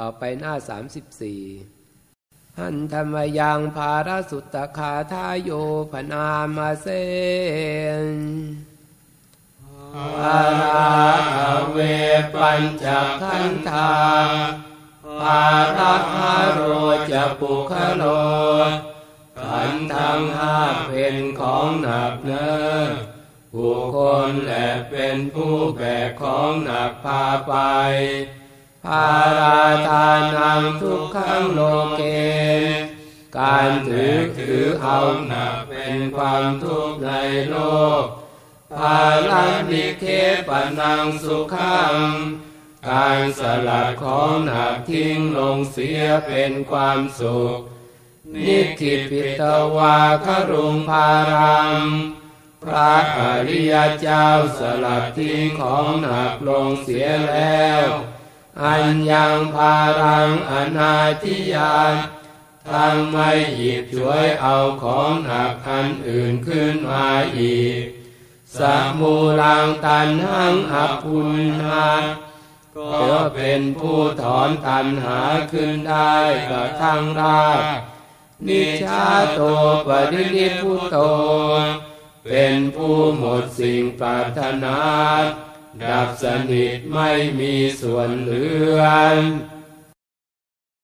ต่อไปหน้าสามสิบสี่หันธรรมยังภารสุตตคาทายโยพนามาเซนภาราเวปัญจขันธาภาระหาโรจะปุคโลขันทั้งห้าเป็นของหนักเนอผู้คนและเป็นผู้แบกของหนักพาไป ภาราทานังทุกขังโลเก การถือถือเอาหนักเป็นความทุกข์ในโลกภาลังนิเคปนังสุขัง การสลัดของหนักทิ้งลงเสียเป็นความสุข นิทิปิตวาครุงพารังพระอริยเจ้าสลัดทิ้งของหนักลงเสียแล้ว อันยังพารังอนาทิยานทั้งไม่หยิบช่วยเอาของหนักอันอื่นขึ้นมาอีกสมูลังตันหังอภุญหาก็เป็นผู้ถอนตันหาขึ้นได้กระทั่งรากนิชาโตปรินิพุโต เป็นผู้หมดสิ่งปรารถนา ดับสนิทไม่มีส่วนเหลือ